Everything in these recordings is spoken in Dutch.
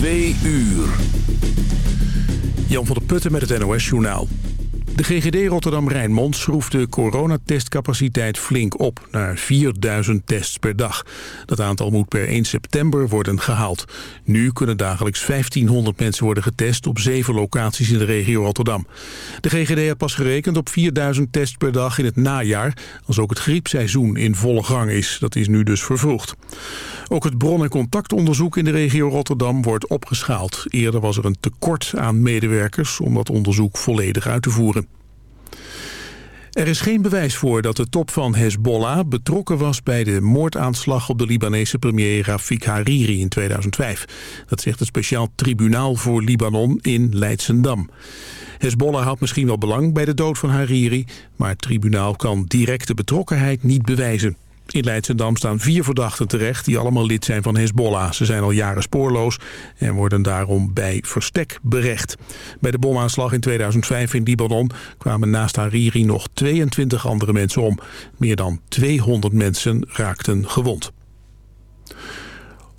Twee uur. Jan van der Putten met het NOS Journaal. De GGD Rotterdam-Rijnmond schroeft de coronatestcapaciteit flink op naar 4000 tests per dag. Dat aantal moet per 1 september worden gehaald. Nu kunnen dagelijks 1500 mensen worden getest op zeven locaties in de regio Rotterdam. De GGD had pas gerekend op 4000 tests per dag in het najaar, als ook het griepseizoen in volle gang is. Dat is nu dus vervroegd. Ook het bron- en contactonderzoek in de regio Rotterdam wordt opgeschaald. Eerder was er een tekort aan medewerkers om dat onderzoek volledig uit te voeren. Er is geen bewijs voor dat de top van Hezbollah betrokken was bij de moordaanslag op de Libanese premier Rafik Hariri in 2005. Dat zegt het speciaal tribunaal voor Libanon in Leidsendam. Hezbollah had misschien wel belang bij de dood van Hariri, maar het tribunaal kan directe betrokkenheid niet bewijzen. In Leidsendam staan vier verdachten terecht die allemaal lid zijn van Hezbollah. Ze zijn al jaren spoorloos en worden daarom bij verstek berecht. Bij de bomaanslag in 2005 in Libanon kwamen naast Hariri nog 22 andere mensen om. Meer dan 200 mensen raakten gewond.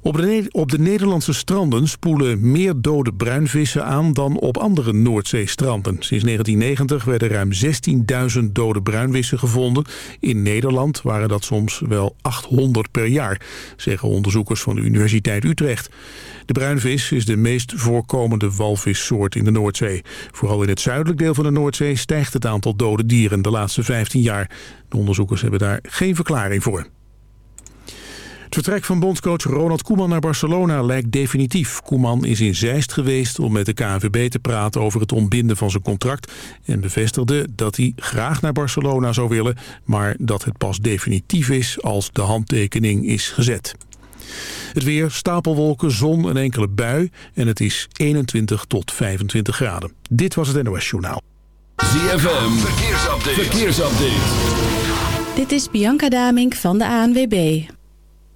Op de, op de, Nederlandse stranden spoelen meer dode bruinvissen aan dan op andere Noordzeestranden. Sinds 1990 werden ruim 16.000 dode bruinvissen gevonden. In Nederland waren dat soms wel 800 per jaar, zeggen onderzoekers van de Universiteit Utrecht. De bruinvis is de meest voorkomende walvissoort in de Noordzee. Vooral in het zuidelijk deel van de Noordzee stijgt het aantal dode dieren de laatste 15 jaar. De onderzoekers hebben daar geen verklaring voor. Het vertrek van bondscoach Ronald Koeman naar Barcelona lijkt definitief. Koeman is in Zeist geweest om met de KNVB te praten over het ontbinden van zijn contract... en bevestigde dat hij graag naar Barcelona zou willen... maar dat het pas definitief is als de handtekening is gezet. Het weer, stapelwolken, zon, een enkele bui en het is 21 tot 25 graden. Dit was het NOS Journaal. ZFM, verkeersupdate. verkeersupdate. Dit is Bianca Damink van de ANWB.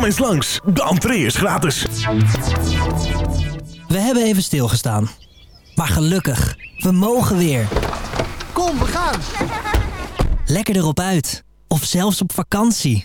Kom eens langs, de entree is gratis. We hebben even stilgestaan. Maar gelukkig, we mogen weer. Kom, we gaan! Lekker erop uit. Of zelfs op vakantie.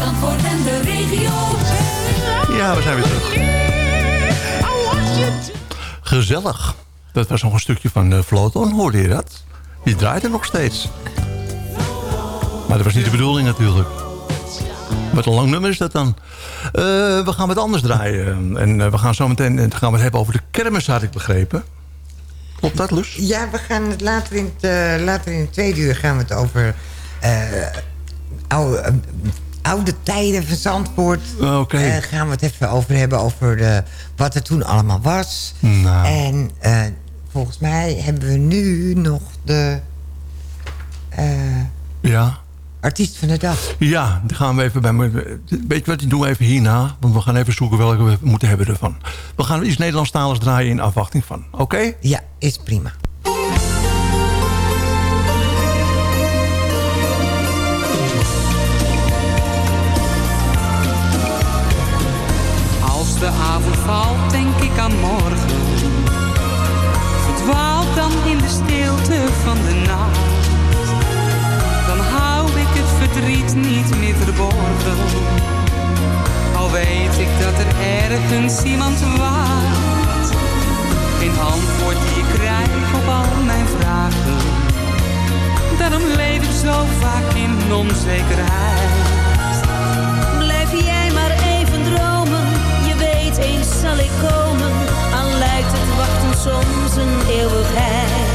Voor Zandvoort en de regio. Ja, we zijn weer terug. Gezellig. Dat was nog een stukje van uh, Floton, hoorde je dat? Die draait er nog steeds. Maar dat was niet de bedoeling natuurlijk. Wat een lang nummer is dat dan. Eh, we gaan wat anders draaien. En eh, we gaan zo meteen gaan we het hebben over de kermis, had ik begrepen. Klopt dat, Lus? Ja, we gaan het later in het, eh, later in het tweede uur gaan we het over eh, oude, eh, oude tijden van Zandvoort. Oké. Eh, gaan we het even over hebben over de, wat er toen allemaal was. Nou. En eh, volgens mij hebben we nu nog de eh, Ja. artiest van de dag. Ja, die gaan we even bij me. Weet je wat, die doen we even hierna. Want we gaan even zoeken welke we moeten hebben ervan. We gaan iets Nederlandstaligs draaien in afwachting van. Oké? Ja, is prima. de avond valt, denk ik aan morgen. Verdwaalt dan in de stilte van de nacht. Dan hou ik het verdriet niet meer verborgen. Al weet ik dat er ergens iemand waart. Geen antwoord die ik krijg op al mijn vragen. Daarom leef ik zo vaak in onzekerheid zal ik komen, al lijkt het wachten soms een eeuwigheid.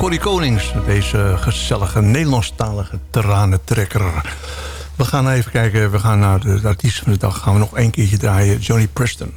Corrie Konings. Deze gezellige Nederlandstalige tranentrekker. We gaan even kijken. We gaan naar de, de artiest van de dag. Gaan we nog één keertje draaien. Johnny Preston.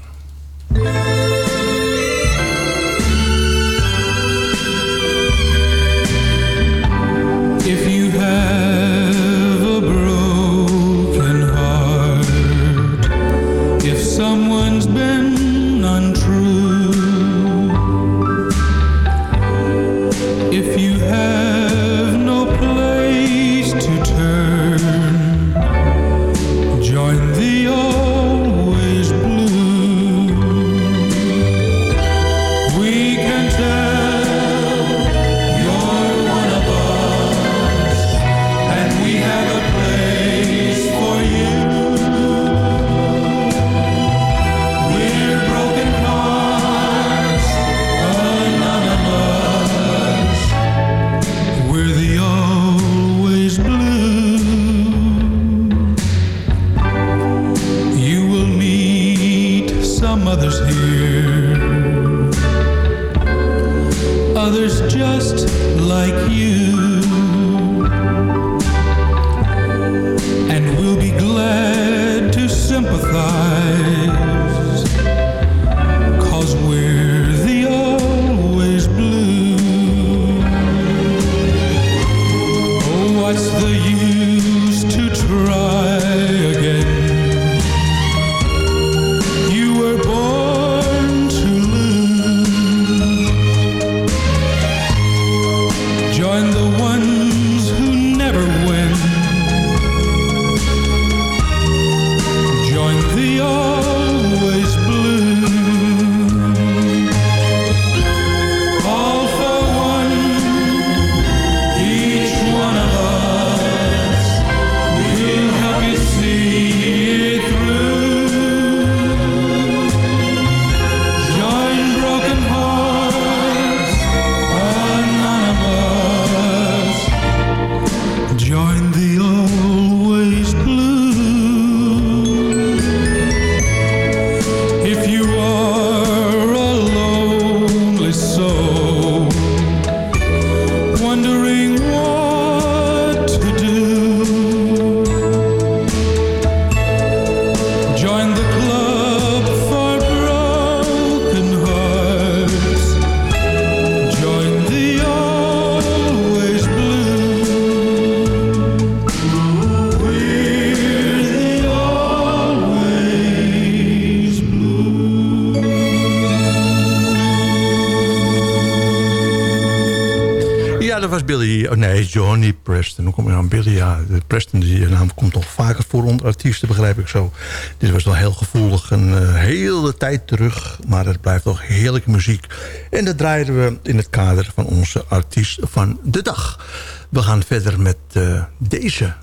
Nee, Johnny Preston. Hoe kom je aan Billy? Ja, Preston, die naam komt toch vaker voor onder artiesten, begrijp ik zo. Dit was wel heel gevoelig. Een eh, hele tijd terug. Maar het blijft toch heerlijke muziek. En dat draaiden we in het kader van onze artiest van de dag. We gaan verder met eh, deze.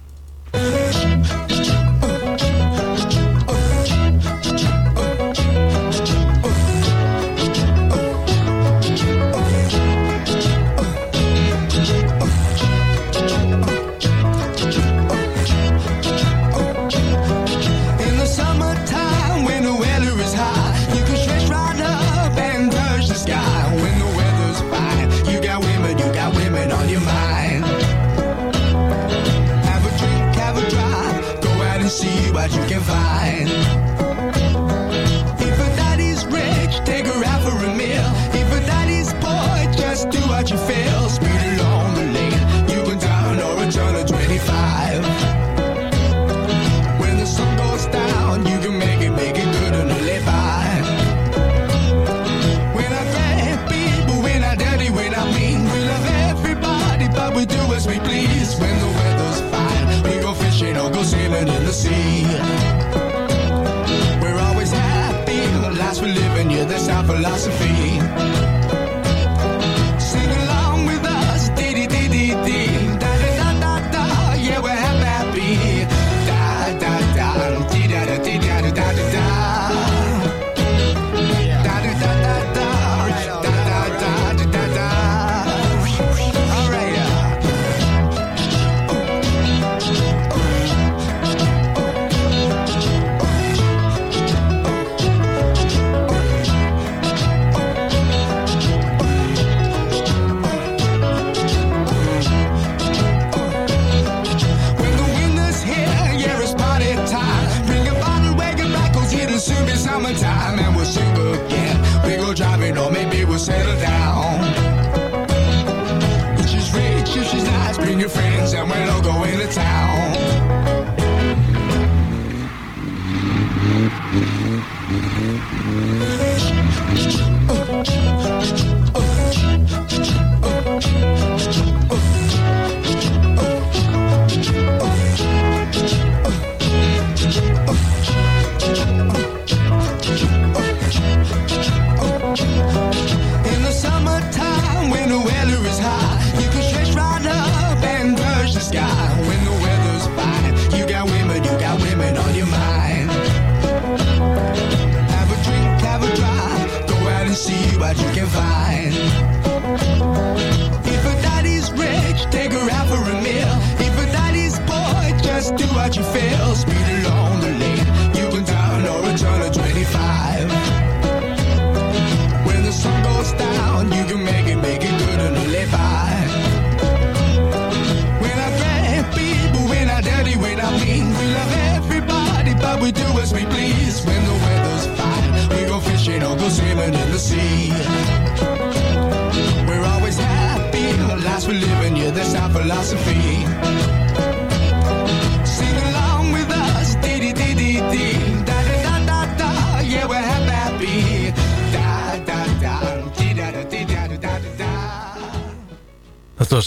We do as we please. When the weather's fine, we go fishing or go sailing in the sea. We're always happy, the lives we live in, yeah, that's our philosophy.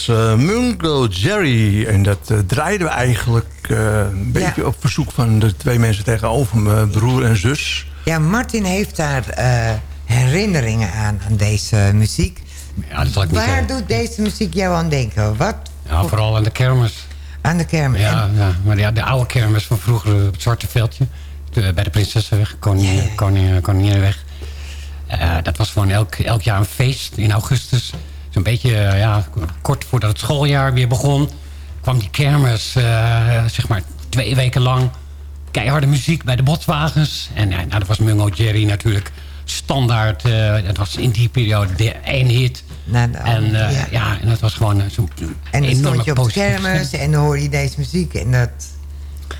Was eh, Mungo Jerry. En dat eh, draaiden we eigenlijk eh, een beetje op verzoek van de twee mensen tegenover me. Broer en zus. Ja, Martin heeft daar eh, herinneringen aan, aan deze muziek. Ja, dat zal ik niet Waar doet deze muziek jou aan denken? Wat? Ja, vooral aan de kermis. Aan de kermis? Ja, ja maar ja, de oude kermis van vroeger op het Zwarte Veldje. de- bij de Prinsessenweg, Koning, Koning, Koninginnenweg. Eh, dat was gewoon elk, elk jaar een feest in augustus. Zo'n beetje, eh, ja, kort voordat het schooljaar weer begon... kwam die kermis, eh, zeg maar, twee weken lang... keiharde muziek bij de botswagens. En ja, nou, dat was Mungo Jerry natuurlijk standaard. eh, dat was in die periode de één hit. Nou, en eh, ja. ja. en dat was gewoon eh, zo'n En dan stond je op de kermis en dan hoor je deze muziek. En dat...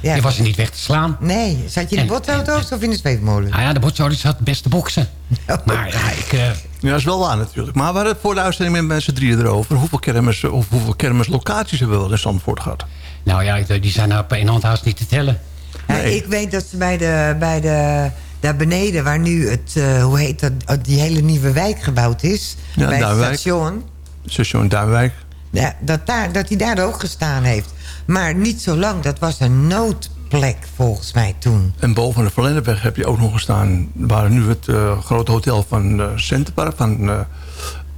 Ja, Je was er niet weg te slaan. Nee, zat je in de botsauto's of in de zweefmolen? Nou ja, de botsauto's had het beste boksen. Maar ja, ik... eh, Ja, dat is wel waar natuurlijk. Maar we hadden het voor de uitzending met mensen drieën erover. Hoeveel kermis, of hoeveel kermislocaties hebben we wel in Zandvoort gehad? nou ja, die zijn op één hand haast niet te tellen. Ja, ik weet dat ze bij de, bij de, daar beneden, waar nu het, eh, hoe heet dat, die hele nieuwe wijk gebouwd is. Ja, bij het Duinwijk. station. Station Duinwijk. Ja, dat, daar, dat hij daar ook gestaan heeft. Maar niet zo lang, dat was een noodplek volgens mij toen. En boven de Verlenderweg heb je ook nog gestaan... waar nu het eh, grote hotel van uh, Centerpark, van, uh,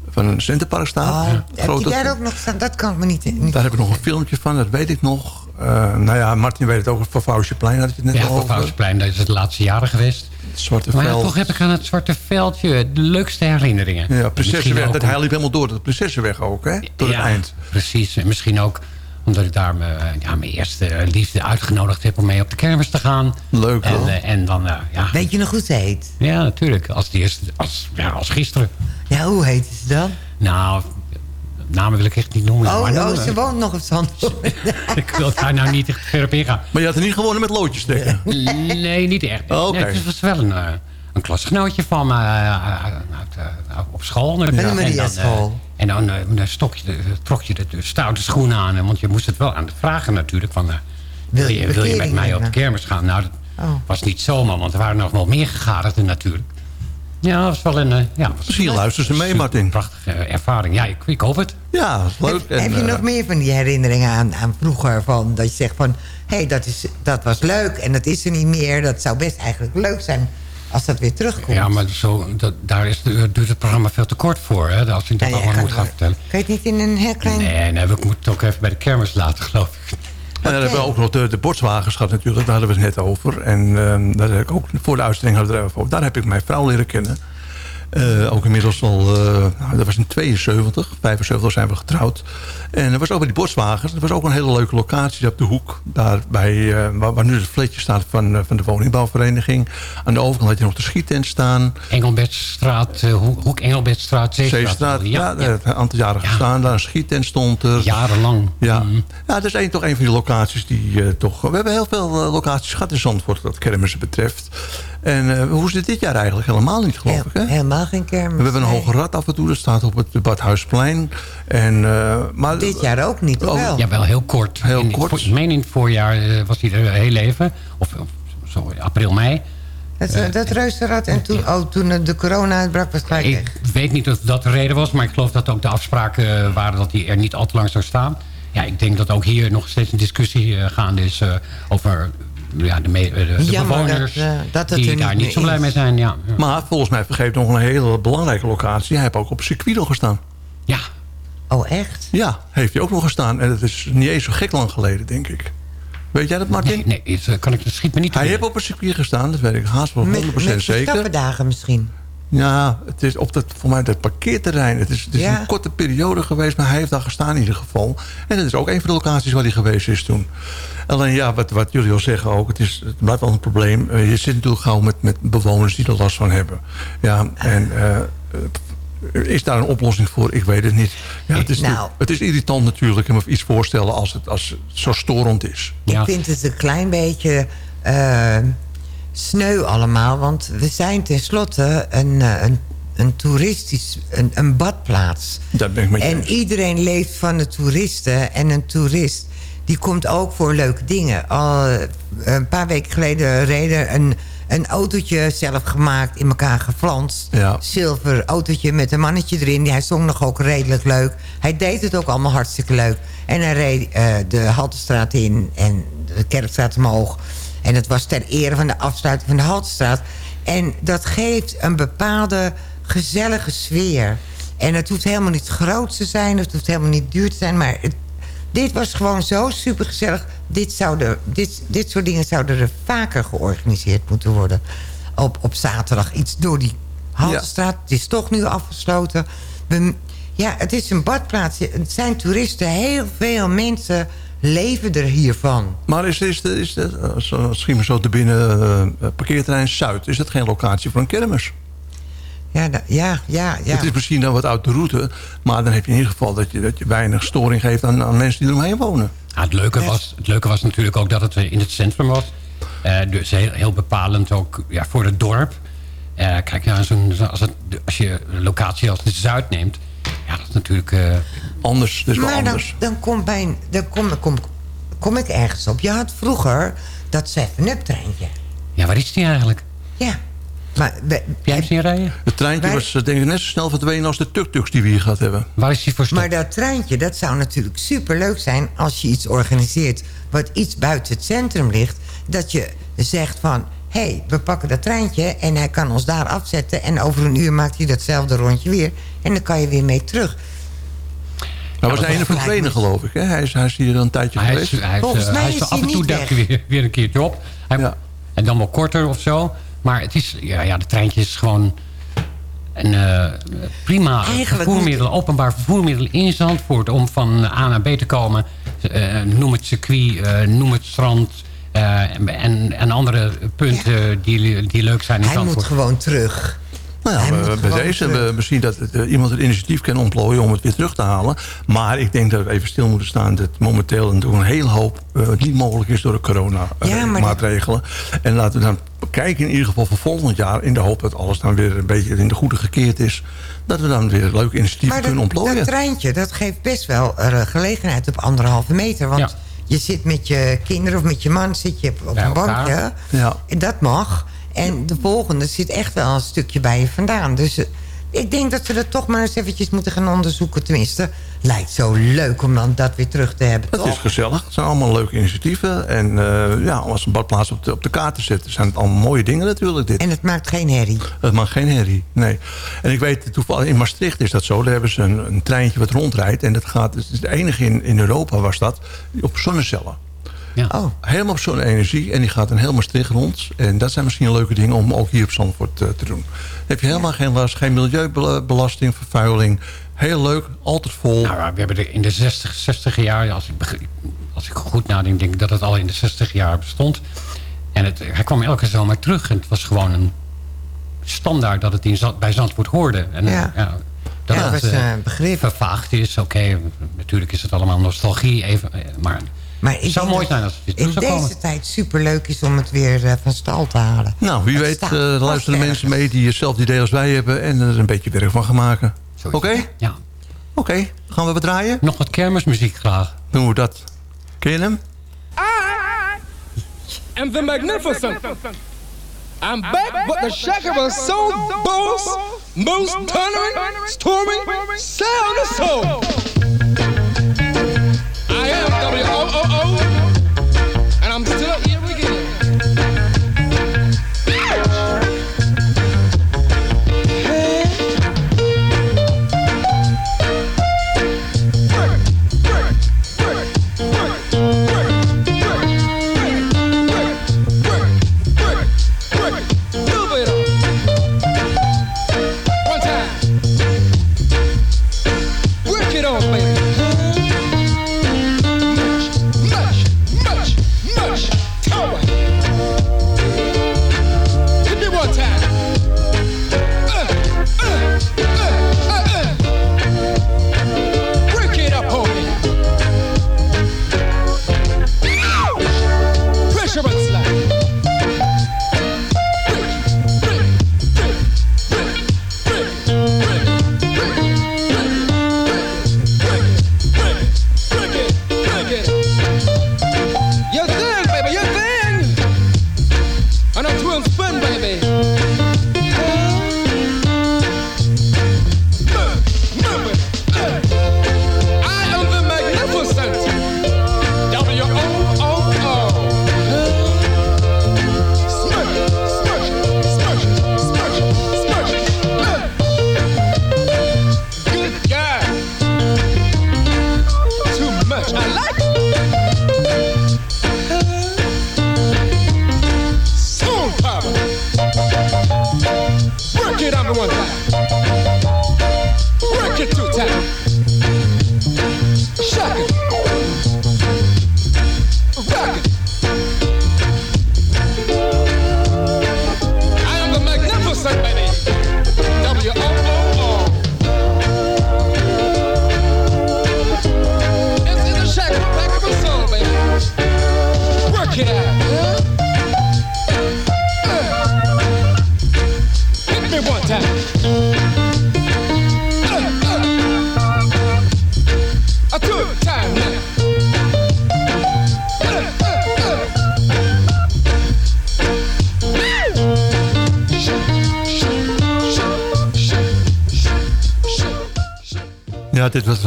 van Centerpark staat. Oh, Het heb je daar ook nog gestaan? Dat kan ik me niet... niet Daar heb ik nog een filmpje van, dat weet ik nog. Eh, nou ja, Martin weet het ook, van Vouwsjeplein had je het net Ja, over. Vouwsplein, dat is het laatste jaren geweest. Het Zwarte Maar ja, Veld. toch heb ik aan het Zwarte Veldje de leukste herinneringen. Ja, Prinsessenweg, dat hij liep helemaal door de Prinsessenweg ook, hè? Tot ja, het eind. precies. En misschien ook omdat ik daar mijn, ja, mijn eerste liefde uitgenodigd heb om mee op de kermis te gaan. Leuk, en, hoor. eh, en dan, eh, ja. Weet je nog hoe ze heet? Ja, natuurlijk. Als, die eerste, als, ja, als gisteren. Ja, hoe heet ze dan? Nou, namen wil ik echt niet noemen. Oh, maar, oh ze woont nog op Zandvoort. Ik wil daar nou niet echt ver op ingaan. Maar je had er niet gewonnen met loodjes trekken? Nee, niet echt. Oh, oké. Nee, het was wel een, eh, een klasgenootje van me eh, uit, eh, op school. En eh, En dan, eh, dan stok je de, trok je de, de stoute schoenen aan. eh, Want je moest het wel aan het vragen natuurlijk. Van, eh, wil, je, wil je met mij op de kermis gaan? Nou, dat Oh. was niet zomaar. Want er waren nog wel meer gegadigden natuurlijk. Ja, dat was wel een... eh, ja, was Misschien luisteren ze mee, Martin. Een prachtige eh, ervaring. Ja, ik, ik hoop het. Ja, leuk. Heb, heb je eh, nog meer van die herinneringen aan, aan vroeger? Van, dat je zegt van, hé, hey, dat, is- dat was leuk en dat is er niet meer. Dat zou best eigenlijk leuk zijn als dat weer terugkomt. Ja, maar zo, dat, daar is de, duurt het programma veel te kort voor. Hè, als ik dat Ja, allemaal moet gaan vertellen. Kan je het niet in een heel klein... Nee, nee, we moeten het ook even bij de kermis laten, geloof ik. En dan hebben we ook nog de, de borstwagens gehad natuurlijk. Daar hadden we het net over. En ehm, daar heb ik ook voor de uitzending hadden we het er even over. Daar heb ik mijn vrouw leren kennen. Eh, ook inmiddels al, eh, nou, dat was in 72, 75 zijn we getrouwd. En dat was ook bij die borstwagens. Dat was ook een hele leuke locatie op de hoek. Daar bij, eh, waar, waar nu het fletje staat van, van de woningbouwvereniging. Aan de overkant had je nog de schiettent staan. Engelbertstraat, Hoek Engelbertstraat, Zeestraat. Zeestraat, ja, ja, een aantal jaren gestaan. Daar een schiettent stond er. Jarenlang. Ja, Mhm. ja dat is een, toch een van die locaties die toch... We hebben heel veel locaties gehad in Zandvoort wat kermissen betreft. En eh, hoe is het dit jaar eigenlijk? Helemaal niet, geloof ik, hè? Helemaal geen kermis. We hebben een nee. hoge rad af en toe. Dat staat op het Badhuisplein. En, eh, maar, Dit jaar ook niet, of Oh, wel? Ja, wel heel kort. Heel in, kort. Ik meen in het voorjaar eh, was hij er heel even. Of, of zo, april, mei. Dat, eh, dat reuzenrad en toen, oh, toen de corona uitbrak was gelijk Ik weet niet of dat de reden was, maar ik geloof dat ook de afspraken waren dat hij er niet al te lang zou staan. Ja, ik denk dat ook hier nog steeds een discussie gaande is eh, over ja, de, me- eh, de, de Jammer bewoners dat, eh, dat het die daar niet zo blij is. mee zijn. Ja, maar volgens mij vergeet nog een hele belangrijke locatie. Hij heeft ook op circuit nog gestaan. ja. Oh, echt? Ja, heeft hij ook nog gestaan. En dat is niet eens zo gek lang geleden, denk ik. Weet jij dat, Martin? Nee, nee eh, kan ik, schiet me niet te Hij heeft op een circuit gestaan. Dat weet ik haast wel 100% Met, met zeker. Verstappendagen misschien. Ja, het is op dat, voor mij dat parkeerterrein. Het is, het is Ja. een korte periode geweest, maar hij heeft daar gestaan in ieder geval. En dat is ook een van de locaties waar hij geweest is toen. Alleen ja, wat, wat jullie al zeggen ook, het, is, het blijft wel een probleem. Eh, je zit natuurlijk gauw met, met bewoners die er last van hebben. Ja, en eh, eh, is daar een oplossing voor? Ik weet het niet. Ja, het, is, Nou. het is irritant natuurlijk, me iets voorstellen als het, als het zo storend is. Ja. Ik vind het een klein beetje sneu allemaal. Want we zijn tenslotte een, eh, een, een toeristisch... Een, een badplaats. Daar ben ik met je En eens. iedereen leeft van de toeristen. En een toerist die komt ook voor leuke dingen. Al eh, een paar weken geleden reden een, een autootje zelf gemaakt, in elkaar geflanst. Ja. Zilver autootje met een mannetje erin. Hij zong nog ook redelijk leuk. Hij deed het ook allemaal hartstikke leuk. En hij reed eh, de Haltestraat in en de Kerkstraat omhoog. En het was ter ere van de afsluiting van de Haltestraat. En dat geeft een bepaalde gezellige sfeer. En het hoeft helemaal niet groot te zijn. Het hoeft helemaal niet duur te zijn. Maar het, dit was gewoon zo supergezellig. Dit, zouden, dit, dit soort dingen zouden er vaker georganiseerd moeten worden. Op, op zaterdag iets door die Haltestraat. Het is toch nu afgesloten. We, ja, het is een badplaats. Het zijn toeristen. Heel veel mensen leven er hiervan. Maar is, is, is eh, schiet me zo te binnen, eh, parkeerterrein Zuid... is dat geen locatie voor een kermis? Ja, da- ja, ja, ja. Het is misschien dan wat uit de route... maar dan heb je in ieder geval dat je, dat je weinig storing geeft... aan, aan mensen die eromheen wonen. Ja, het, leuke was, het leuke was natuurlijk ook dat het eh, in het centrum was. Eh, dus heel, heel bepalend ook ja, voor het dorp. Eh, kijk, ja, zo'n- zo- als, het, als je een locatie als de Zuid neemt... ja, dat is natuurlijk... eh, Anders, dus wel maar dan, anders. dan, komt mijn, dan kom, kom, kom ik ergens op. Je had vroeger dat 7-Up-treintje. ja, waar is die eigenlijk? Ja. Maar we- Heb jij hem zien rijden? Het treintje Wij- was eh, denk ik net zo snel verdwenen als de tuk-tuks die we hier gehad hebben. Waar is hij voor Maar dat treintje, dat zou natuurlijk superleuk zijn... als je iets organiseert wat iets buiten het centrum ligt... dat je zegt van, hé, hey, we pakken dat treintje... en hij kan ons daar afzetten... en over een uur maakt hij datzelfde rondje weer... en dan kan je weer mee terug. Hij was een van trainen, geloof ik. Hè? Hij, is, hij is hier een tijdje Hij is, geweest. hij is, Volgens eh, mij hij is is hij af en toe duikt hij weer, weer een keertje op. Hij, Ja. En dan wel korter of zo. Maar het is, ja, ja de treintje is gewoon een eh, prima vervoermiddel, openbaar vervoermiddel in Zandvoort... om van A naar B te komen. Eh, noem het circuit, eh, noem het strand... eh, en, en andere punten die, die leuk zijn in Hij Zandvoort. moet gewoon terug. Nou ja, we, bij deze we, we zien dat eh, iemand het initiatief kan ontplooien om het weer terug te halen. Maar ik denk dat we even stil moeten staan dat momenteel een, een hele hoop eh, niet mogelijk is door de corona eh, Ja, maar. En laten we dan kijken in ieder geval voor volgend jaar in de hoop dat alles dan weer een beetje in de goede gekeerd is. Dat we dan weer leuke initiatieven Maar kunnen ontplooien. dat treintje, dat geeft best wel gelegenheid op anderhalve meter. Want Ja. je zit met je kinderen of met je man zit je op een bankje. Ja. En dat mag. En de volgende zit echt wel een stukje bij je vandaan. Dus eh, ik denk dat we dat toch maar eens eventjes moeten gaan onderzoeken. Tenminste, lijkt zo leuk om dan dat weer terug te hebben, Het is gezellig. Het zijn allemaal leuke initiatieven. En eh, ja, om als een badplaats op de, op de kaart te zetten... zijn het allemaal mooie dingen natuurlijk dit. En het maakt geen herrie. Het mag geen herrie, nee. En ik weet, toevallig in Maastricht is dat zo. Daar hebben ze een, een treintje wat rondrijdt. En dat gaat, het is de enige in, in Europa was dat, op zonnecellen. Ja. Oh, Helemaal op zonne-energie. En die gaat een heel Maastricht rond. En dat zijn misschien leuke dingen om ook hier op Zandvoort eh, te doen. Dan heb je helemaal geen last, geen milieubelasting, vervuiling. Heel leuk, altijd vol. Nou, we hebben er in de 60, 60 jaar, als ik, als ik goed nadenk, denk ik dat het al in de 60 jaar bestond. En het, hij kwam elke zomer terug en het was gewoon een standaard dat het in, Zand- bij Zandvoort hoorde. En, Ja. dat Ja, het eh, eh, begrip. vervaagd is, oké, natuurlijk is het allemaal nostalgie, even, maar, maar het zou mooi zijn als het in zou komen. deze tijd superleuk is om het weer eh, van stal te halen. Nou, wie Het weet eh, vast luisteren mensen mee die hetzelfde idee als wij hebben... en er een beetje werk van gaan maken. Oké? Ja. Oké, gaan we wat draaien? Nog wat kermismuziek graag. Doen we dat. Ken je hem? and the magnificent. I'm back, but the shaker was so boss, most thundering, storming, sound of soul.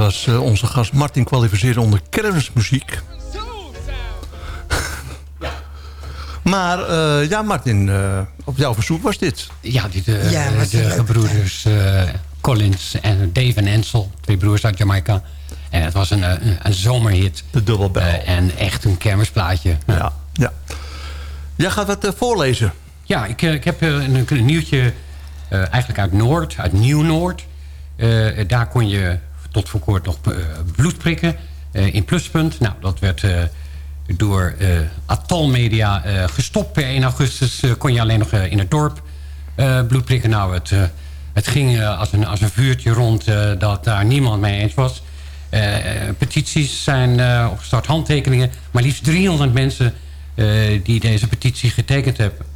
Was, eh, onze gast Martin kwalificeerde onder kermismuziek. Maar eh, ja, Martin, eh, op jouw verzoek was dit. Ja, die, de, Ja, de gebroeders eh, Collins en Dave en Ansel. Twee broers uit Jamaica. En het was een, een, een zomerhit. De dubbelbel. Eh, en echt een kermisplaatje. Ja, ja. Jij gaat wat voorlezen. Ja, ik, eh, ik heb een, een nieuwtje eh, eigenlijk uit Noord, uit Nieuw-Noord. Eh, daar kon je tot voor kort nog eh, bloed prikken eh, in Pluspunt. Nou, dat werd eh, door Atal Media eh, gestopt. Per 1 augustus kon je alleen nog in het dorp eh, bloed prikken. Nou, het, het ging als, een, als een vuurtje rond dat daar niemand mee eens was. Petities zijn eh, opgestart, handtekeningen. Maar liefst 300 mensen die deze petitie getekend hebben.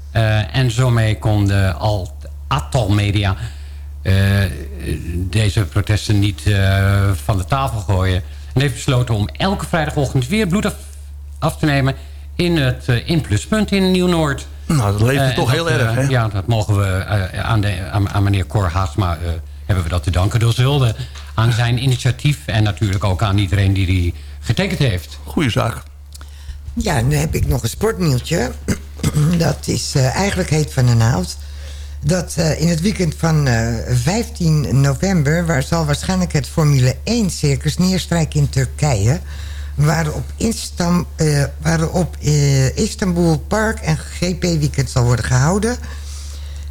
En zo mee kon de Al- Atal Media deze protesten niet eh, van de tafel gooien. En heeft besloten om elke vrijdagochtend weer bloed af, af te nemen... in het eh, in Pluspunt in Nieuw-Noord. Nou, dat leeft Eh, toch heel erg, eh, hè? Ja, dat mogen we eh, aan, de, aan, aan meneer Cor Haasma... eh, hebben we dat te danken. Dus wilde aan zijn initiatief... en natuurlijk ook aan iedereen die die getekend heeft. Goeie zaak. Ja, nu heb ik nog een sportnieuwtje. Dat is eh, eigenlijk heet van een oud. Dat eh, in het weekend van eh, 15 november... waar zal waarschijnlijk het Formule 1 circus neerstrijken in Turkije... waarop, Instam, eh, waarop eh, Istanbul Park en GP-weekend zal worden gehouden...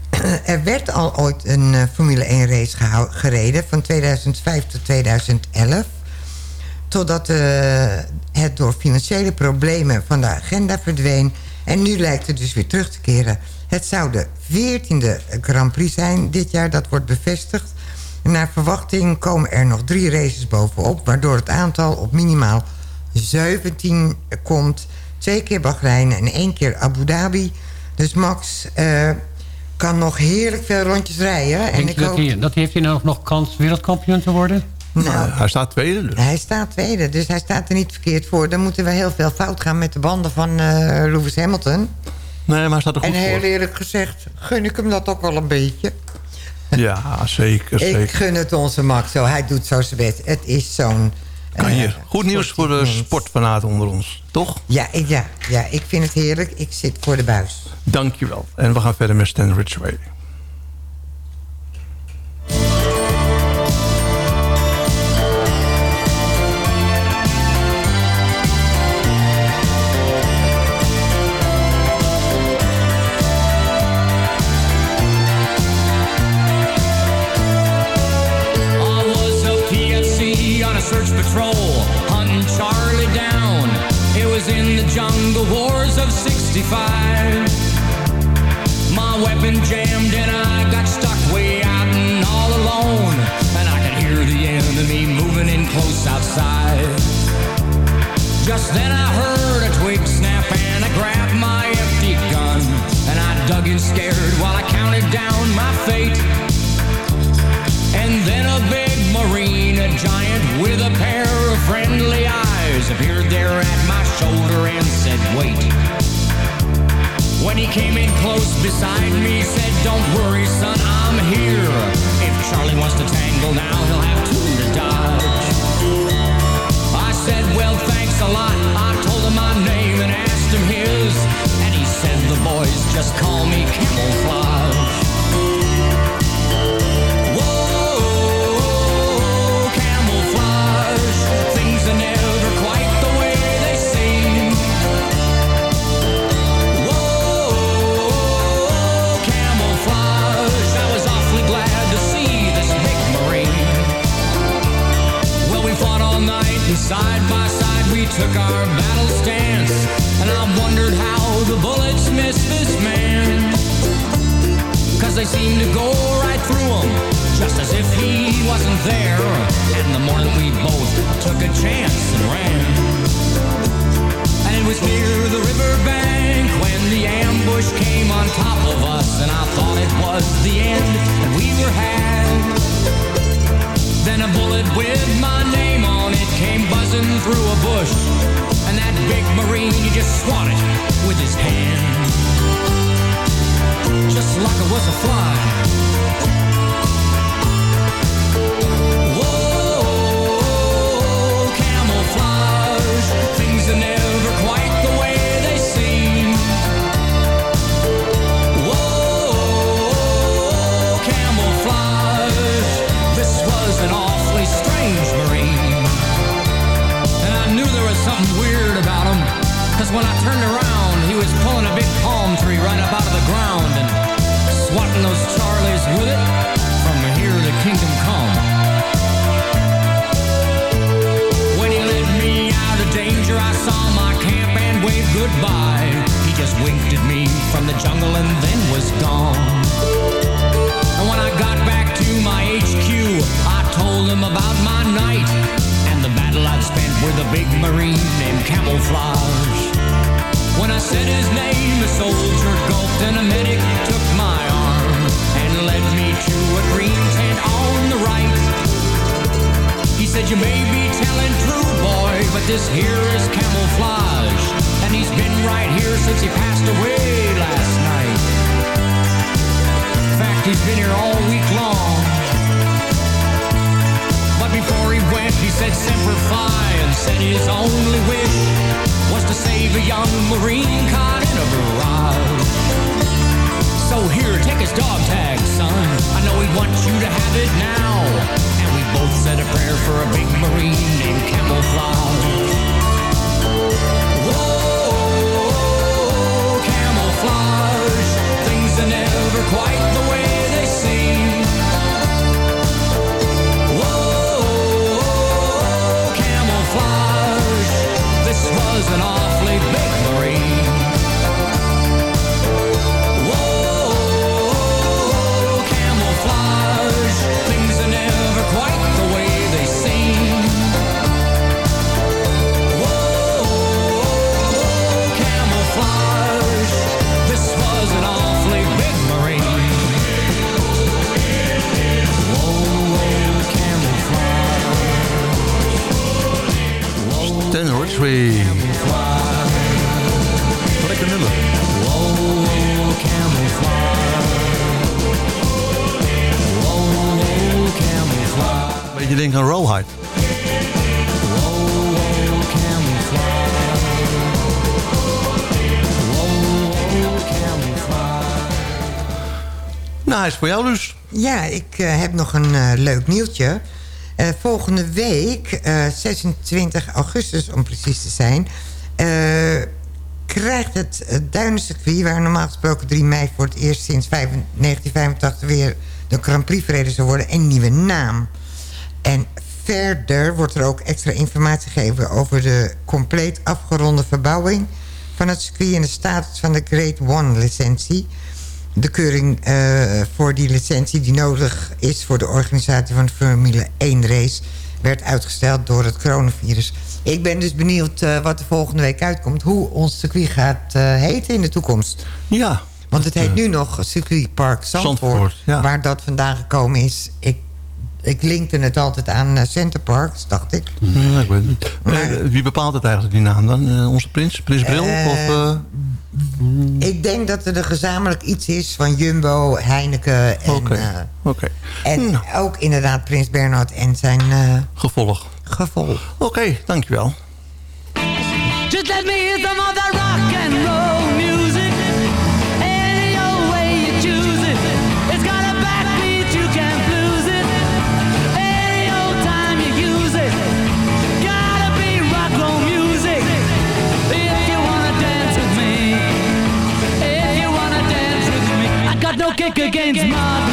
er werd al ooit een eh, Formule 1 race gehou- gereden... van 2005 tot 2011... Totdat eh, het door financiële problemen van de agenda verdween. En nu lijkt het dus weer terug te keren. Het zou de 14e Grand Prix zijn dit jaar, dat wordt bevestigd. Naar verwachting komen er nog drie races bovenop... waardoor het aantal op minimaal 17 komt. Twee keer Bahrein en één keer Abu Dhabi. Dus Max eh, kan nog heerlijk veel rondjes rijden. En ik dat, hoop... hij, dat heeft hij nou nog kans wereldkampioen te worden? Nou, hij staat tweede dus. Hij staat tweede, dus hij staat er niet verkeerd voor. Dan moeten we heel veel fout gaan met de banden van eh, Lewis Hamilton. Nee, maar hij staat er goed En heel voor. eerlijk gezegd, gun ik hem dat ook wel een beetje. Ja, zeker, Ik zeker. gun het onze Max zo. Hij doet zo zijn best. Het is zo'n... Kan eh, je. Goed nieuws voor de sportfanaten onder ons, toch? ja, ik, ja, ja, ik vind het heerlijk. Ik zit voor de buis. Dankjewel. En we gaan verder met Stan Ridgway. My weapon jammed and I got stuck way out and all alone. And I could hear the enemy moving in close outside. Just then I heard a twig snap and I grabbed my empty gun. And I dug in scared while I counted down my fate. And then a big marine, a giant with a pair of friendly eyes, appeared there at my shoulder and said, wait. When he came in close beside me, said, don't worry, son, I'm here. If Charlie wants to tangle now, he'll have two to dodge. I said, well, thanks a lot. I told him my name and asked him his. And he said, the boys just call me camouflage. Side by side we took our battle stance. And I wondered how the bullets missed this man. Cause they seemed to go right through him, just as if he wasn't there. And the morning we both took a chance and ran. And it was near the riverbank when the ambush came on top of us. And I thought it was the end, and we were had. Then a bullet with my name on it came buzzing through a bush. And that big marine, he just swatted with his hand just like it was a fly. Voor jou dus. Ja, ik eh, heb nog een eh, leuk nieuwtje. Eh, volgende week, eh, 26 augustus om precies te zijn... krijgt het Duinencircuit... waar normaal gesproken 3 mei voor het eerst sinds 5 1985... weer de Grand Prix verreden zou worden, een nieuwe naam. En verder wordt er ook extra informatie gegeven... over de compleet afgeronde verbouwing van het circuit... en de status van de Great One-licentie de keuring eh, voor die licentie die nodig is... voor de organisatie van de Formule 1 race... werd uitgesteld door het coronavirus. Ik ben dus benieuwd eh, wat er volgende week uitkomt... hoe ons circuit gaat eh, heten in de toekomst. Ja. Want het heet nu nog Circuitpark Zandvoort... Zandvoort, ja. waar dat vandaan gekomen is. Ik, ik linkte het altijd aan uh, Centerparks, dacht ik. Ja, ik weet het. Eh, wie bepaalt het eigenlijk, die naam dan? Eh, onze prins? Prins Bril? Eh, of, eh, Ik denk dat er een gezamenlijk iets is van Jumbo, Heineken en... Eh, oké. En ook inderdaad Prins Bernhard en zijn eh, Gevolg. gevolg. Oké, dankjewel. Just let me hear some kick against modern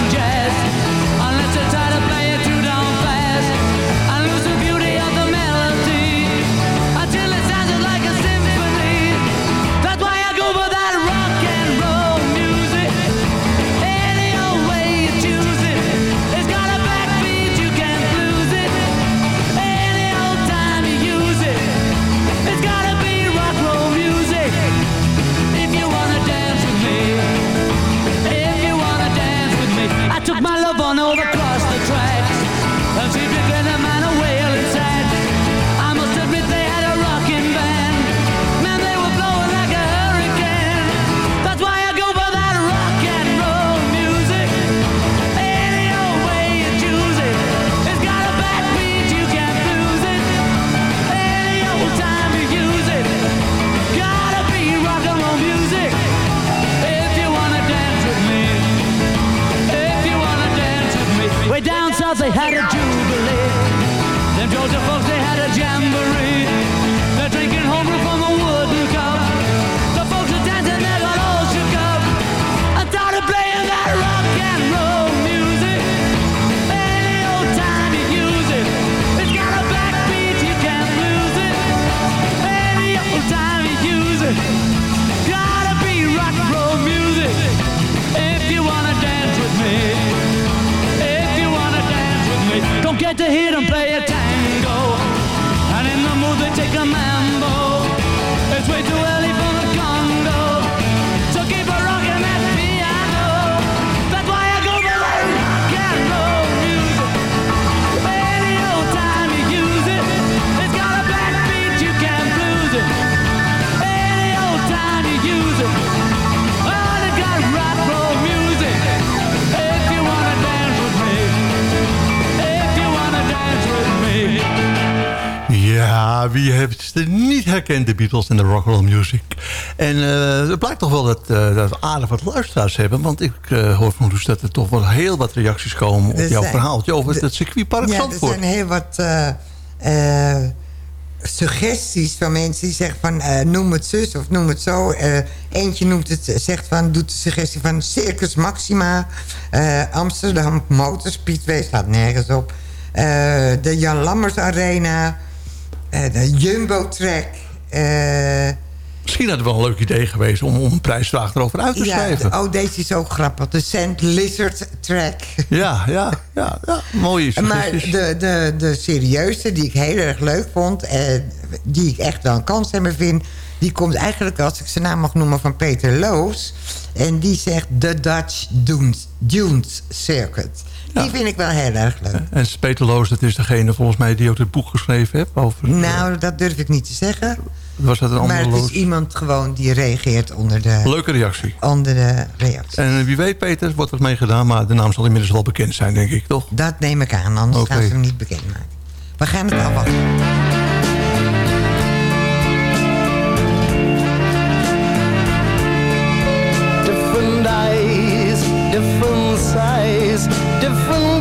herkend, de Beatles en de rock'n'roll music. En eh, het blijkt toch wel dat, eh, dat we aardig wat luisteraars hebben. Want ik eh, hoor van Loes dat er toch wel heel wat reacties komen... op Er jouw zijn- verhaaltje over de- het circuitpark Ja, er Zandvoort. zijn heel wat suggesties van mensen die zeggen van noem het zus of noem het zo. Eentje noemt het, zegt van, doet de suggestie van Circus Maxima, Amsterdam Motor Speedway, staat nergens op. De Jan Lammers Arena, de Jumbo Track. Eh, Misschien had het wel een leuk idee geweest om, om een prijsvraag erover uit te ja, schrijven. de- oh, deze is ook grappig. De Sand Lizard Track. Ja, ja, ja, ja. Mooie Maar de, de, de serieuze, die ik heel erg leuk vond... Eh, die ik echt wel een kans hebben vind... die komt eigenlijk, als ik zijn naam mag noemen, van Peter Loos. En die zegt The Dutch Dunes, Dunes Circuit. Die vind ik wel heel erg leuk. En Peter Loos, dat is degene volgens mij die ook het boek geschreven heeft. Over, Nou, dat durf ik niet te zeggen. Was dat een Maar het is iemand gewoon die reageert onder de, Leuke reactie. onder de reactie. En wie weet, Peter, wordt wat mee gedaan. Maar de naam zal inmiddels wel bekend zijn, denk ik, toch? Dat neem ik aan, anders gaan ze hem niet bekendmaken. We gaan het afwachten. different eyes, different size, different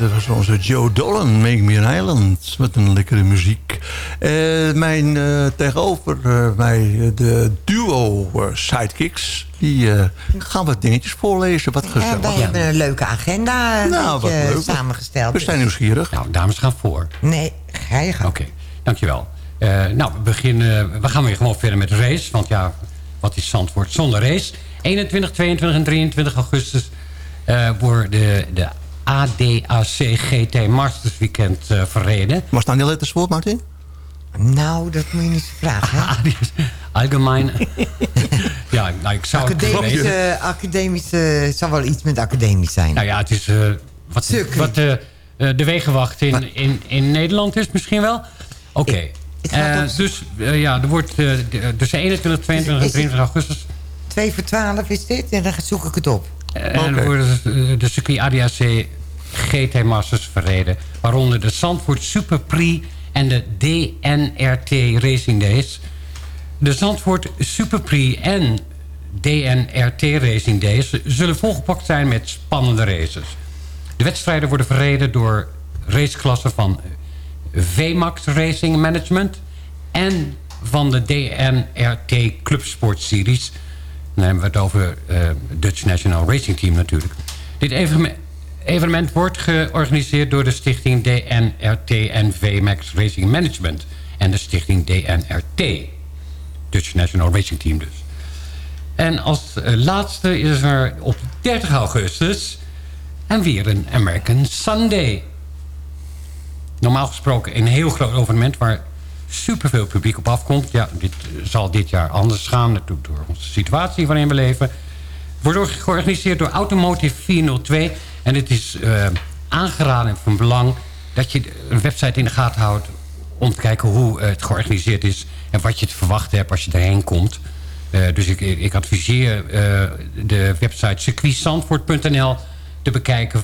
dat was onze Joe Dolan, Make Me an Island. Wat een lekkere muziek. Eh, mijn eh, tegenover eh, mij de duo Sidekicks. Die eh, gaan wat dingetjes voorlezen. Wat Ja, gezellig. wij hebben een leuke agenda Nou, wat leuk. samengesteld. We zijn nieuwsgierig. Nou, dames gaan voor. Nee, ga je gang. Oké. Dankjewel. Eh nou, we, beginnen, we gaan weer gewoon verder met de race. Want ja, wat is Zandvoort zonder race? 21, 22 en 23 augustus eh worden de, de ADAC GT Masters Weekend eh, verreden. Was daar niet letters voor, Martin? Nou, dat moet je niet vragen. hè? Algemeen. ja, nou, ik zou het. Academische, academische, het zal wel iets met academisch zijn. Nou ja, het is eh, wat, wat eh, de wegenwacht in, in, in Nederland is misschien wel. Oké. Eh, dus ja, er wordt eh, de- dus 21, 22 en Is het- 23 augustus. 2 voor 12 is dit en dan zoek ik het op. En dan worden de, de circuit ADAC GT Masters verreden. Waaronder de Zandvoort Super Prix en de DNRT Racing Days. De Zandvoort Super Prix en DNRT Racing Days zullen volgepakt zijn met spannende races. De wedstrijden worden verreden door raceklassen van VMAX Racing Management... en van de DNRT Clubsport Series. Dan hebben we het over eh Dutch National Racing Team natuurlijk. Dit evenement, evenement wordt georganiseerd door de stichting DNRT en VMAX Racing Management... en de stichting DNRT, Dutch National Racing Team dus. En als eh, laatste is er op 30 augustus... en weer een American Sunday. Normaal gesproken een heel groot evenement... waar superveel publiek op afkomt. Ja, dit eh, zal dit jaar anders gaan... natuurlijk door onze situatie waarin we leven. Wordt georganiseerd door Automotive 402. En het is eh, aangeraden en van belang... dat je een website in de gaten houdt... om te kijken hoe eh, het georganiseerd is... en wat je te verwachten hebt als je erheen komt... Eh, dus ik, ik adviseer de website circuitzandvoort.nl te bekijken...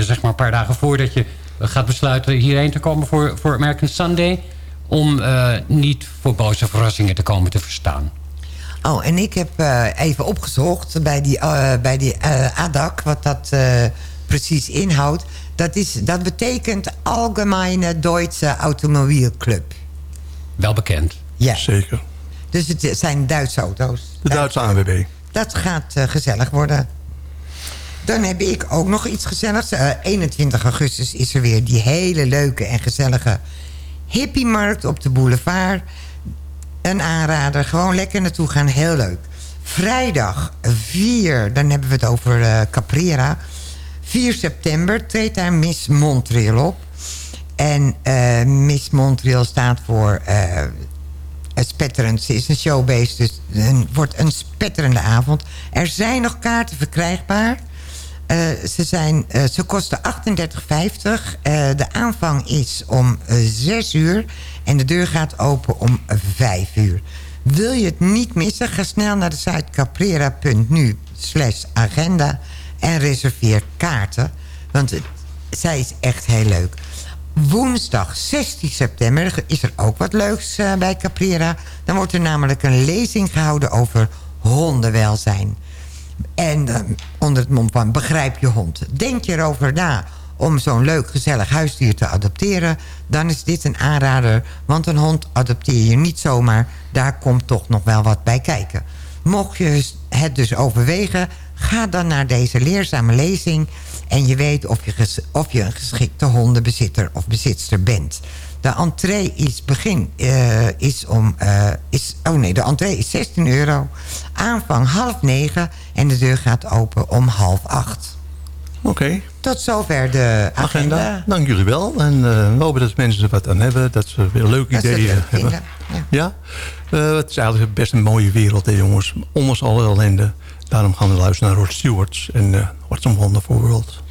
zeg maar een paar dagen voordat je gaat besluiten hierheen te komen voor, voor American Sunday... om niet voor boze verrassingen te komen te verstaan. Oh, en ik heb eh, even opgezocht bij die, eh, bij die eh, ADAC... wat dat precies inhoudt. Dat, is, dat betekent Allgemeine Deutsche Automobielclub. Wel bekend. Ja. Zeker. Dus het zijn Duitse auto's. De Duitse ANWB. Dat gaat gezellig worden. Dan heb ik ook nog iets gezelligs. Eh, 21 augustus is er weer die hele leuke en gezellige hippiemarkt op de boulevard. Een aanrader. Gewoon lekker naartoe gaan. Heel leuk. Vrijdag 4, dan hebben we het over eh, Caprera. 4 september treedt daar Miss Montreal op. En eh, Miss Montreal staat voor... het spetterend. Ze is een showbeest, dus het wordt een spetterende avond. Er zijn nog kaarten verkrijgbaar. Eh, ze, zijn, eh, ze kosten 38,50. Eh, de aanvang is om eh, 6 uur. En de deur gaat open om 5 uur. Wil je het niet missen? Ga snel naar de site caprera.nu slash agenda. En reserveer kaarten. Want het, zij is echt heel leuk. Woensdag 16 september is er ook wat leuks bij Caprera. Dan wordt er namelijk een lezing gehouden over hondenwelzijn. En onder het mom van begrijp je hond. Denk je erover na om zo'n leuk gezellig huisdier te adopteren... dan is dit een aanrader, want een hond adopteer je niet zomaar. Daar komt toch nog wel wat bij kijken. Mocht je het dus overwegen, ga dan naar deze leerzame lezing... en je weet of je, of je een geschikte hondenbezitter of bezitster bent. De entree is begin eh, is om... eh, is, oh nee, de entree is 16 euro. Aanvang half negen en de deur gaat open om half acht. Oké. Tot zover de agenda. Agenda. Dank jullie wel. En eh, we hopen dat mensen er wat aan hebben. Dat ze weer leuke Dat ideeën leuk hebben. vinden, ja. Ja? Het is eigenlijk best een mooie wereld, hè, jongens. Ondanks alle ellende. Daarom gaan we luisteren naar Rod Stewart. En What's a Wonderful World.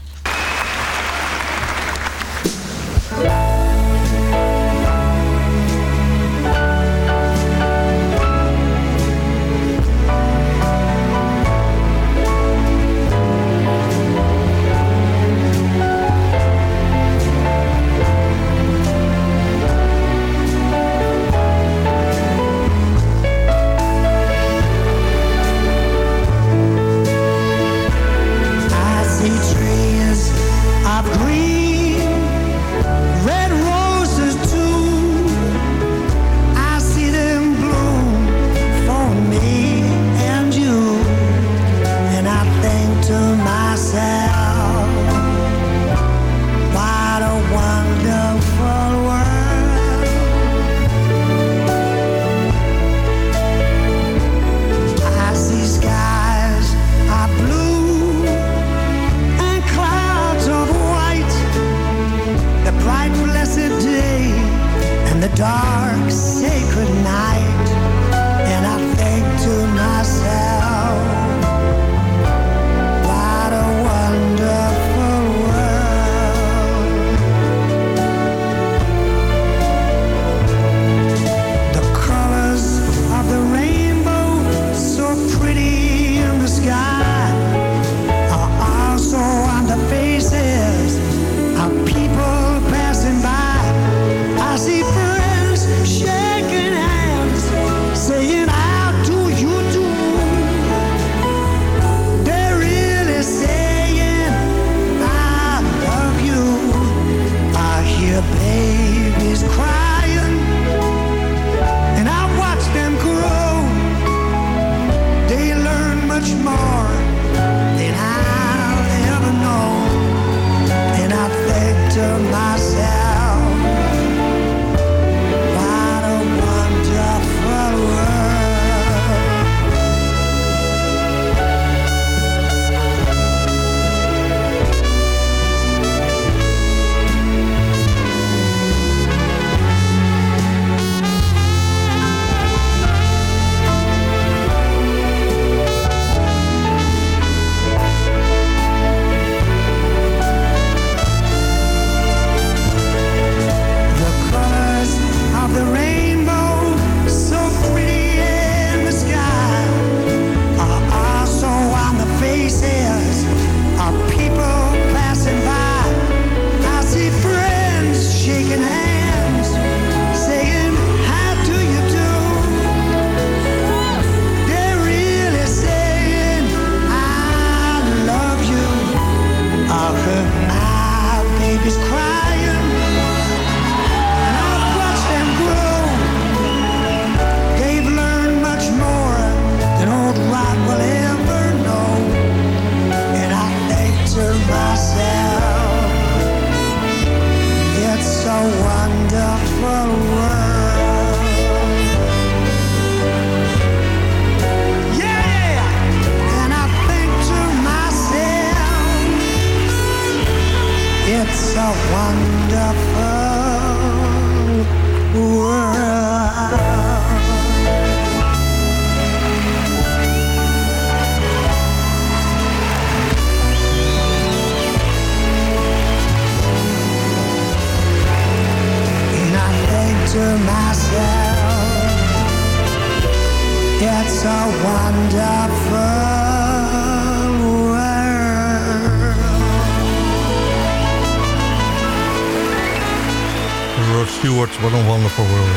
What a wonderful world. weart with a wonderful world.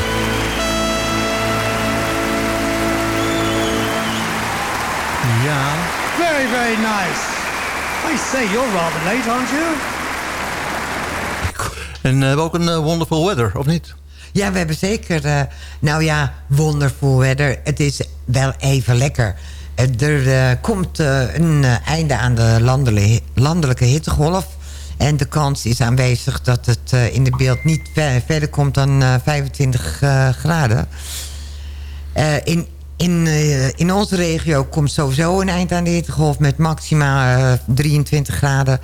Ja. Very, very nice. I say you're rather late, aren't you? En we hebben ook een eh, wonderful weather, of niet? Ja, we hebben zeker... eh, nou ja, wonderful weather. Het is wel even lekker. Eh, Er eh, komt een einde aan de landelijke, hittegolf. En de kans is aanwezig dat het in de beeld niet ver- verder komt dan eh, 25 eh, graden. In, in, in onze regio komt sowieso een eind aan de hittegolf... met maxima eh, 23 graden.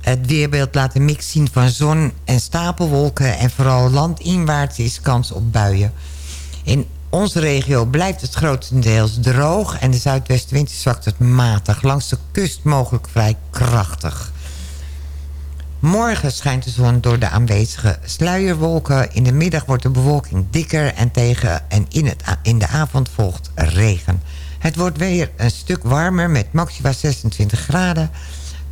Het weerbeeld laat een mix zien van zon en stapelwolken... en vooral landinwaarts is kans op buien. In onze regio blijft het grotendeels droog... en de zuidwestenwind zwakt het matig. Langs de kust mogelijk vrij krachtig. Morgen schijnt de zon door de aanwezige sluierwolken. In de middag wordt de bewolking dikker en tegen en in, het, in de avond volgt regen. Het wordt weer een stuk warmer met maxima 26 graden.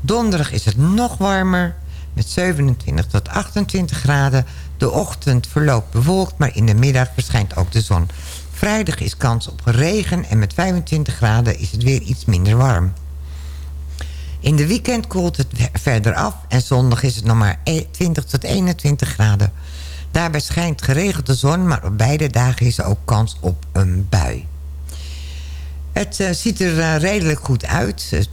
Donderdag is het nog warmer met 27 tot 28 graden. De ochtend verloopt bewolkt, maar in de middag verschijnt ook de zon. Vrijdag is kans op regen en met 25 graden is het weer iets minder warm. In de weekend koelt het ver- verder af en zondag is het nog maar e- 20 tot 21 graden. Daarbij schijnt geregeld de zon, maar op beide dagen is er ook kans op een bui. Het eh, ziet er eh, redelijk goed uit,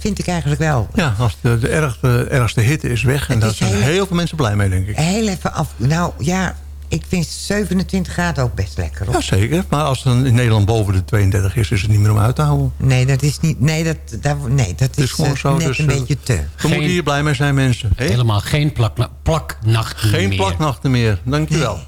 vind ik eigenlijk wel. Ja, als de, de ergste, ergste hitte is weg. En daar zijn heel- heel veel mensen blij mee, denk ik. Heel even af. Nou ja, ik vind 27 graden ook best lekker. Hoor. Ja, zeker. Maar als het in Nederland boven de 32 is, is het niet meer om uit te houden. Nee, dat is niet. Nee, dat, daar, nee, dat is is, gewoon eh, zo. net dus, een eh, beetje te. We moeten hier blij mee zijn, mensen. Helemaal geen plak, plaknachten Geen meer. plaknachten meer. Dankjewel.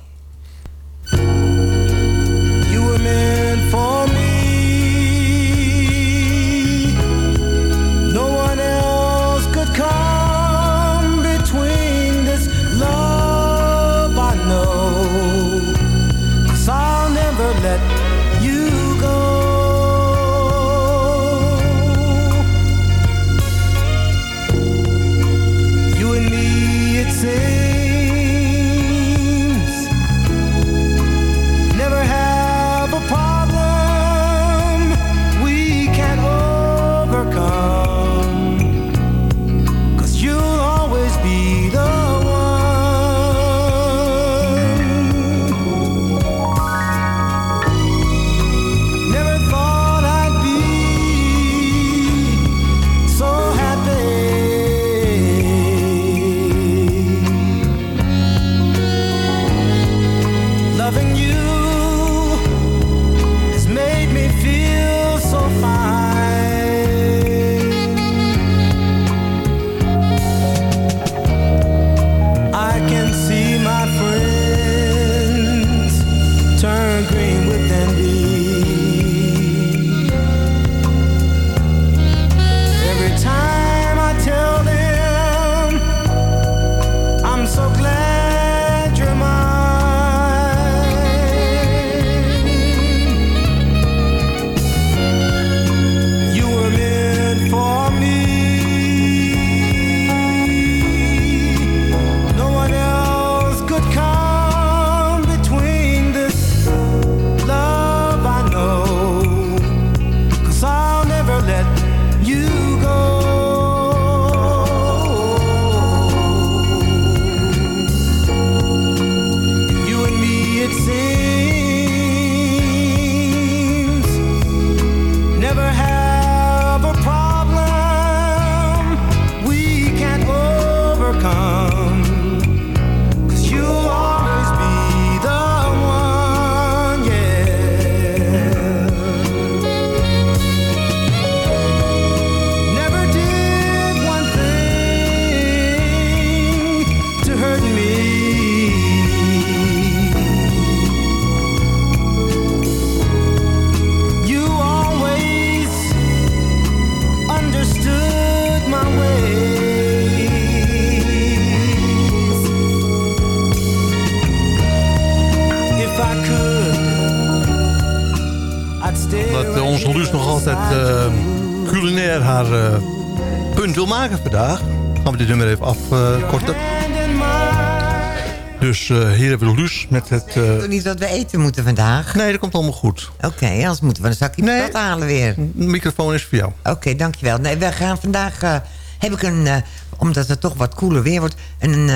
Met het... eh, niet dat we eten moeten vandaag. nee, dat komt allemaal goed. Oké, anders moeten we een zakje patat halen weer. De microfoon is voor jou. Oké, dankjewel. Nee, we gaan vandaag... eh, heb ik een, eh, omdat het toch wat koeler weer wordt... een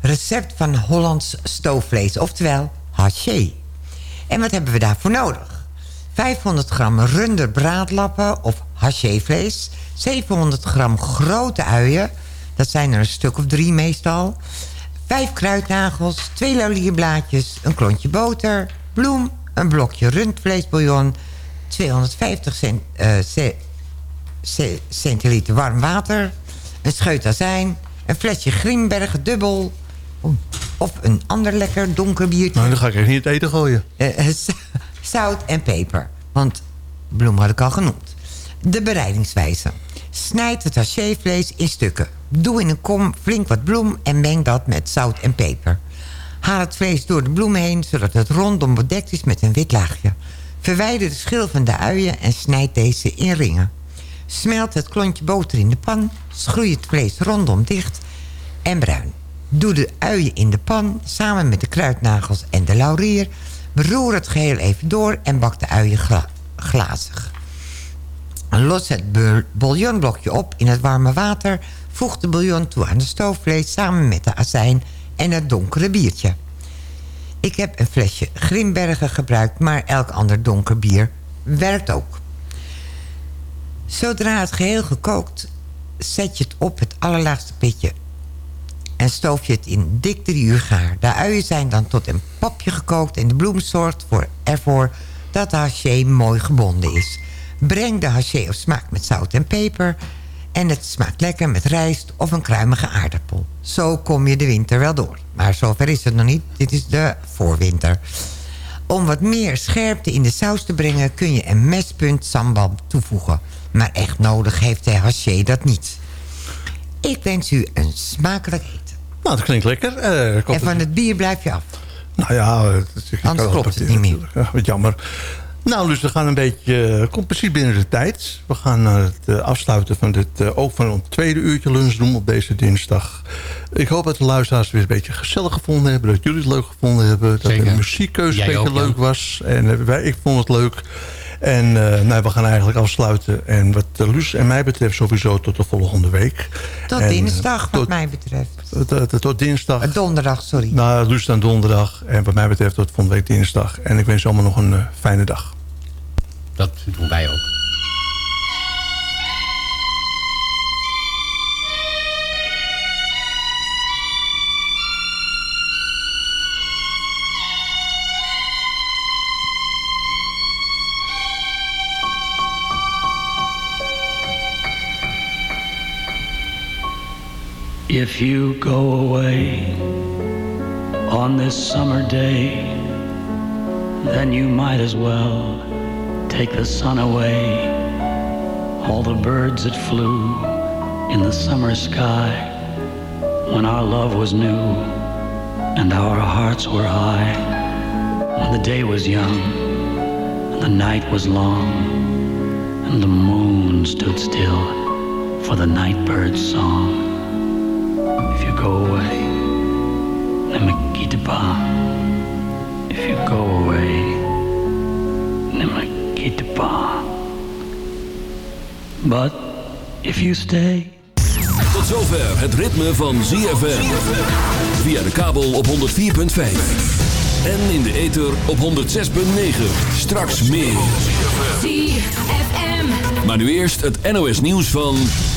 recept van Hollands stoofvlees. Oftewel, haché. En wat hebben we daarvoor nodig? 500 gram runder braadlappen of hachévlees. 700 gram grote uien. Dat zijn er een stuk of drie meestal. Vijf kruidnagels, twee laurierblaadjes, een klontje boter, bloem, een blokje rundvleesbouillon, 250 cent, eh, ce- ce- centiliter warm water, een scheut azijn, een flesje Grimbergen dubbel of een ander lekker donker biertje. Nou, dan ga ik echt niet het eten gooien. Eh, eh, zout en peper. Want bloem had ik al genoemd. De bereidingswijze. Snijd het hachévlees in stukken. Doe in een kom flink wat bloem en meng dat met zout en peper. Haal het vlees door de bloem heen, zodat het rondom bedekt is met een wit laagje. Verwijder de schil van de uien en snijd deze in ringen. Smelt het klontje boter in de pan, schroei het vlees rondom dicht en bruin. Doe de uien in de pan samen met de kruidnagels en de laurier. Beroer het geheel even door en bak de uien gla- glazig. Los het bou- bouillonblokje op in het warme water. Voeg de bouillon toe aan de stoofvlees samen met de azijn en het donkere biertje. Ik heb een flesje Grimbergen gebruikt, maar elk ander donker bier werkt ook. Zodra het geheel gekookt, zet je het op het allerlaagste pitje en stoof je het in dik drie uur gaar. De uien zijn dan tot een papje gekookt en de bloem zorgt voor, ervoor dat de haché mooi gebonden is. Breng de haché op smaak met zout en peper en het smaakt lekker met rijst of een kruimige aardappel. Zo kom je de winter wel door. Maar zover is het nog niet. Dit is de voorwinter. Om wat meer scherpte in de saus te brengen... kun je een mespunt sambal toevoegen. Maar echt nodig heeft de haché dat niet. Ik wens u een smakelijk eten. Nou, dat klinkt lekker. Eh, En van het bier blijf je af. Nou ja, het is- Anders klopt het niet meer. Ja, wat jammer. Nou, dus we gaan een beetje... uh, komt precies binnen de tijd. We gaan naar het eh, afsluiten van dit... eh, ook van het tweede uurtje lunch doen op deze dinsdag. Ik hoop dat de luisteraars weer een beetje gezellig gevonden hebben. Dat jullie het leuk gevonden hebben. Dat Zeker. de muziekkeuze een beetje leuk was. En eh, wij, ik vond het leuk. En eh, nou, we gaan eigenlijk afsluiten. En wat uh, Luus en mij betreft sowieso tot de volgende week. Tot En, eh, dinsdag, wat tot- mij betreft. tot, tot, tot dinsdag. Eh, Donderdag, sorry. Nou, Luus dan donderdag. En wat mij betreft tot volgende week dinsdag. En ik wens allemaal nog een eh, fijne dag. Dat doen wij ook. If you go away on this summer day, then you might as well take the sun away. All the birds that flew in the summer sky when our love was new and our hearts were high. When the day was young and the night was long and the moon stood still for the nightbird's song. If you go away, ne me quitte. If you go away, ne quitte pas. But if you stay. Tot zover het ritme van ZFM. Via de kabel op 104.5. En in de ether op 106.9. Straks meer. ZFM. Maar nu eerst het NOS nieuws van...